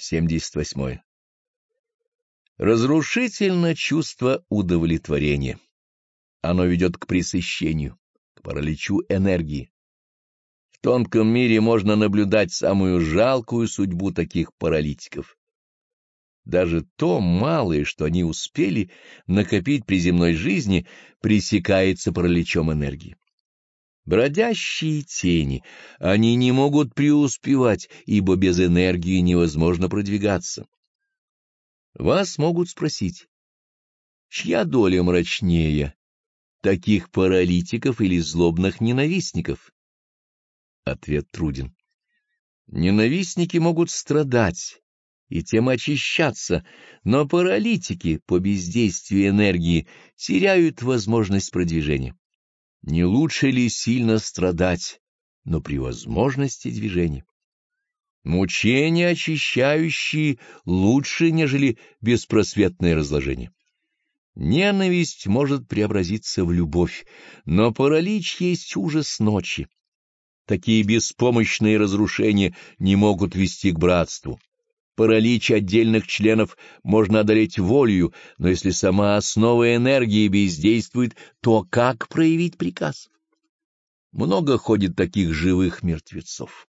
78. Разрушительно чувство удовлетворения. Оно ведет к пресыщению, к параличу энергии. В тонком мире можно наблюдать самую жалкую судьбу таких паралитиков. Даже то малое, что они успели накопить при земной жизни, пресекается параличом энергии. Бродящие тени, они не могут преуспевать, ибо без энергии невозможно продвигаться. Вас могут спросить, чья доля мрачнее, таких паралитиков или злобных ненавистников? Ответ труден. Ненавистники могут страдать и тем очищаться, но паралитики по бездействию энергии теряют возможность продвижения. Не лучше ли сильно страдать, но при возможности движения? Мучения очищающие лучше, нежели беспросветное разложение. Ненависть может преобразиться в любовь, но паралич есть ужас ночи. Такие беспомощные разрушения не могут вести к братству. Паралич отдельных членов можно одолеть волею, но если сама основа энергии бездействует, то как проявить приказ? Много ходит таких живых мертвецов.